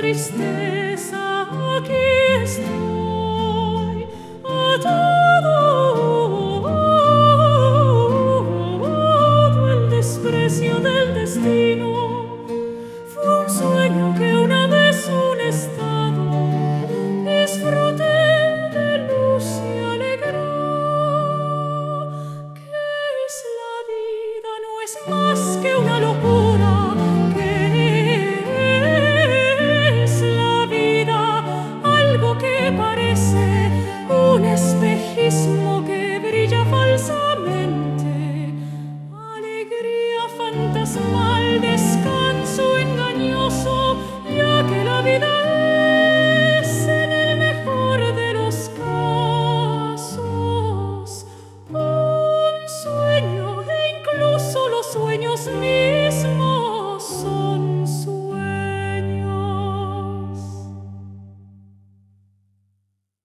tristeza aquí estoy atado al desprecio del destino. Fue un sueño que una vez un estado disfruté de luz y alegría que es la vida no es más cantas mal descanso engañoso, ya que la vida es en el mejor de los casos un sueño e incluso los sueños míos.